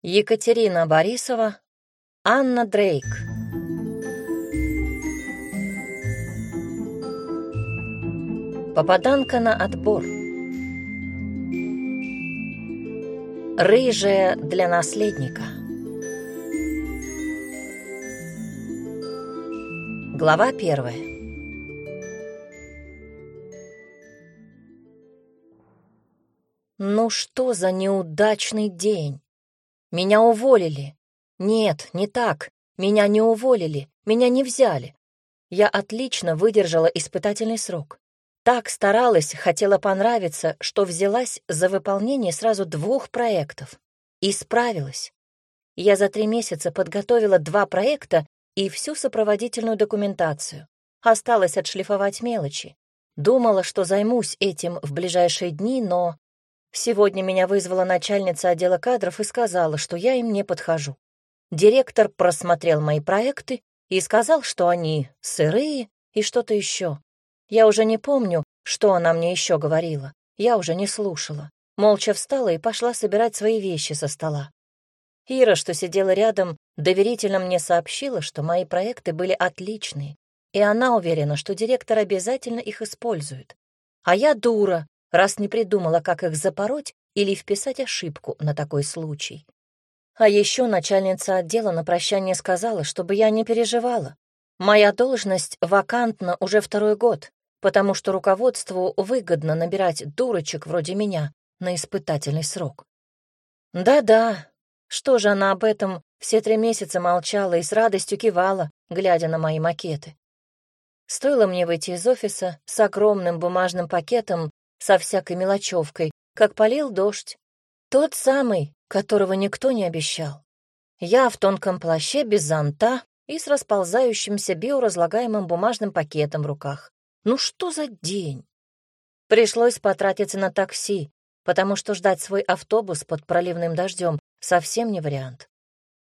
Екатерина Борисова, Анна Дрейк. Попаданка на отбор. Рыжая для наследника. Глава первая. Ну что за неудачный день? Меня уволили. Нет, не так. Меня не уволили, меня не взяли. Я отлично выдержала испытательный срок. Так старалась, хотела понравиться, что взялась за выполнение сразу двух проектов. И справилась. Я за три месяца подготовила два проекта и всю сопроводительную документацию. Осталось отшлифовать мелочи. Думала, что займусь этим в ближайшие дни, но Сегодня меня вызвала начальница отдела кадров и сказала, что я им не подхожу. Директор просмотрел мои проекты и сказал, что они сырые и что-то еще. Я уже не помню, что она мне еще говорила. Я уже не слушала. Молча встала и пошла собирать свои вещи со стола. Ира, что сидела рядом, доверительно мне сообщила, что мои проекты были отличные, и она уверена, что директор обязательно их использует. А я дура, раз не придумала, как их запороть или вписать ошибку на такой случай. А еще начальница отдела на прощание сказала, чтобы я не переживала. Моя должность вакантна уже второй год, потому что руководству выгодно набирать дурочек вроде меня на испытательный срок. Да-да, что же она об этом все три месяца молчала и с радостью кивала, глядя на мои макеты. Стоило мне выйти из офиса с огромным бумажным пакетом со всякой мелочевкой, как полил дождь. Тот самый, которого никто не обещал. Я в тонком плаще без зонта и с расползающимся биоразлагаемым бумажным пакетом в руках. Ну что за день? Пришлось потратиться на такси, потому что ждать свой автобус под проливным дождем совсем не вариант.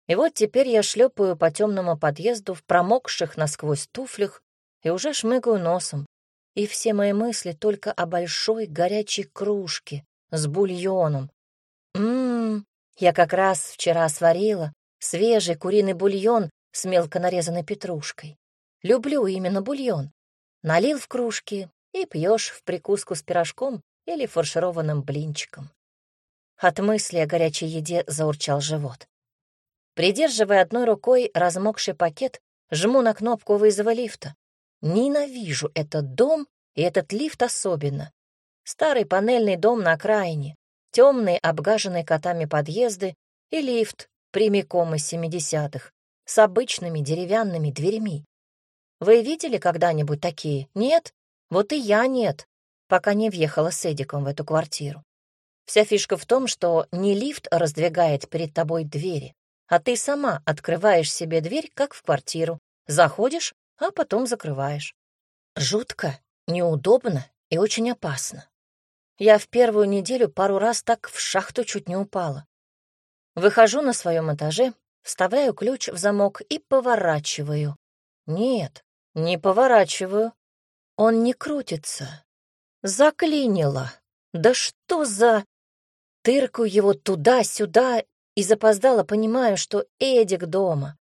И вот теперь я шлепаю по темному подъезду в промокших насквозь туфлях и уже шмыгаю носом, и все мои мысли только о большой горячей кружке с бульоном. Ммм, я как раз вчера сварила свежий куриный бульон с мелко нарезанной петрушкой. Люблю именно бульон. Налил в кружки и пьешь в прикуску с пирожком или фаршированным блинчиком. От мысли о горячей еде заурчал живот. Придерживая одной рукой размокший пакет, жму на кнопку вызова лифта. Ненавижу этот дом и этот лифт особенно. Старый панельный дом на окраине, темные обгаженные котами подъезды и лифт прямиком из семидесятых с обычными деревянными дверьми. Вы видели когда-нибудь такие? Нет? Вот и я нет, пока не въехала с Эдиком в эту квартиру. Вся фишка в том, что не лифт раздвигает перед тобой двери, а ты сама открываешь себе дверь, как в квартиру, заходишь, а потом закрываешь. Жутко, неудобно и очень опасно. Я в первую неделю пару раз так в шахту чуть не упала. Выхожу на своем этаже, вставляю ключ в замок и поворачиваю. Нет, не поворачиваю. Он не крутится. Заклинило. Да что за... Тыркаю его туда-сюда и запоздала понимаю, что Эдик дома.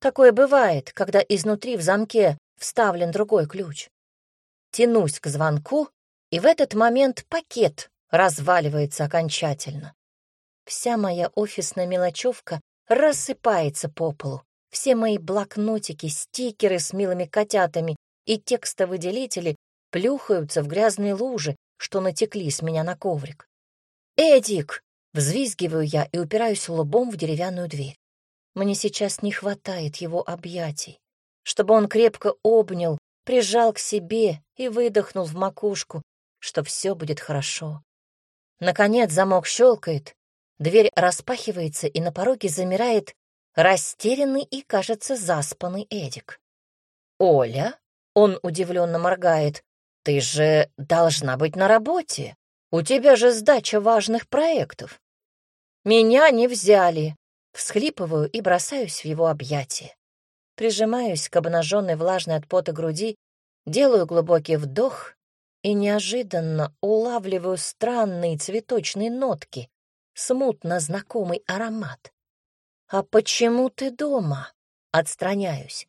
Такое бывает, когда изнутри в замке вставлен другой ключ. Тянусь к звонку, и в этот момент пакет разваливается окончательно. Вся моя офисная мелочевка рассыпается по полу. Все мои блокнотики, стикеры с милыми котятами и текстовыделители плюхаются в грязные лужи, что натекли с меня на коврик. «Эдик!» — взвизгиваю я и упираюсь лбом в деревянную дверь. Мне сейчас не хватает его объятий, чтобы он крепко обнял, прижал к себе и выдохнул в макушку, что все будет хорошо. Наконец замок щелкает, дверь распахивается, и на пороге замирает растерянный и, кажется, заспанный Эдик. «Оля?» — он удивленно моргает. «Ты же должна быть на работе. У тебя же сдача важных проектов». «Меня не взяли», Всхлипываю и бросаюсь в его объятия. Прижимаюсь к обнаженной влажной от пота груди, делаю глубокий вдох и неожиданно улавливаю странные цветочные нотки, смутно знакомый аромат. «А почему ты дома?» Отстраняюсь.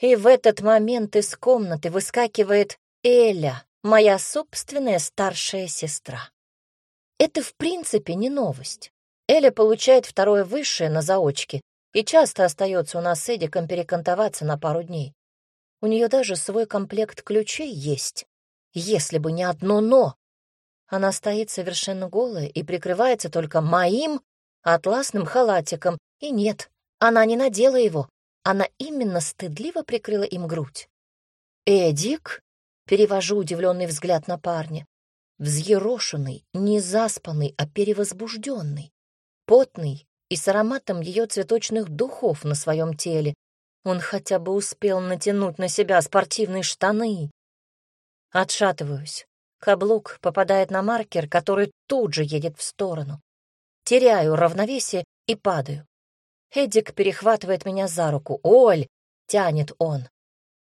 И в этот момент из комнаты выскакивает Эля, моя собственная старшая сестра. Это в принципе не новость. Эля получает второе высшее на заочке и часто остается у нас с Эдиком перекантоваться на пару дней. У нее даже свой комплект ключей есть. Если бы не одно «но». Она стоит совершенно голая и прикрывается только моим атласным халатиком. И нет, она не надела его. Она именно стыдливо прикрыла им грудь. «Эдик?» — перевожу удивленный взгляд на парня. Взъерошенный, не заспанный, а перевозбужденный. Потный и с ароматом ее цветочных духов на своем теле. Он хотя бы успел натянуть на себя спортивные штаны. Отшатываюсь. Каблук попадает на маркер, который тут же едет в сторону. Теряю равновесие и падаю. Эдик перехватывает меня за руку. «Оль!» — тянет он.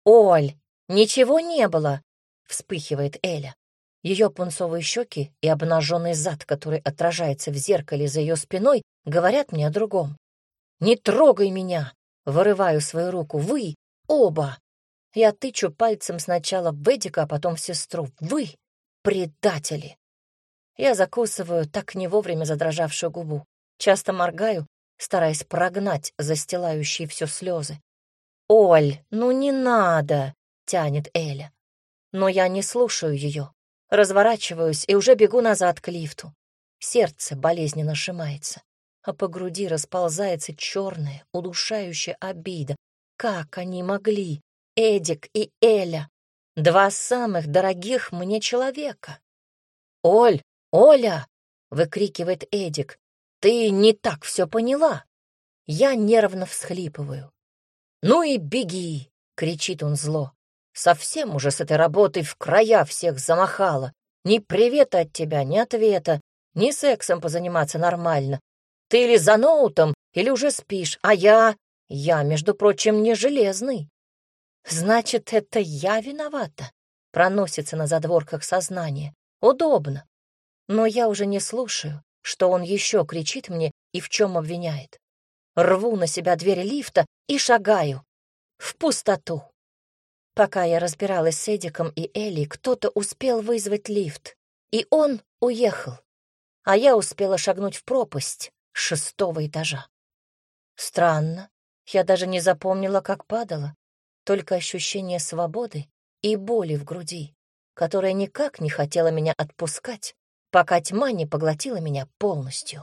«Оль! Ничего не было!» — вспыхивает Эля. Ее пунцовые щеки и обнаженный зад, который отражается в зеркале за ее спиной, говорят мне о другом. «Не трогай меня!» — вырываю свою руку. «Вы! Оба!» Я тычу пальцем сначала в Эдика, а потом в сестру. «Вы! Предатели!» Я закусываю так не вовремя задрожавшую губу. Часто моргаю, стараясь прогнать застилающие все слезы. «Оль, ну не надо!» — тянет Эля. Но я не слушаю ее. Разворачиваюсь и уже бегу назад к лифту. Сердце болезненно сжимается, а по груди расползается черная, удушающая обида. Как они могли? Эдик и Эля. Два самых дорогих мне человека. «Оль! Оля!» — выкрикивает Эдик. «Ты не так все поняла!» Я нервно всхлипываю. «Ну и беги!» — кричит он зло. Совсем уже с этой работой в края всех замахала. Ни привета от тебя, ни ответа, ни сексом позаниматься нормально. Ты или за ноутом, или уже спишь, а я... Я, между прочим, не железный. Значит, это я виновата? Проносится на задворках сознания. Удобно. Но я уже не слушаю, что он еще кричит мне и в чем обвиняет. Рву на себя дверь лифта и шагаю. В пустоту. Пока я разбиралась с Эдиком и Элли, кто-то успел вызвать лифт, и он уехал, а я успела шагнуть в пропасть шестого этажа. Странно, я даже не запомнила, как падала, только ощущение свободы и боли в груди, которая никак не хотела меня отпускать, пока тьма не поглотила меня полностью.